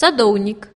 садовник.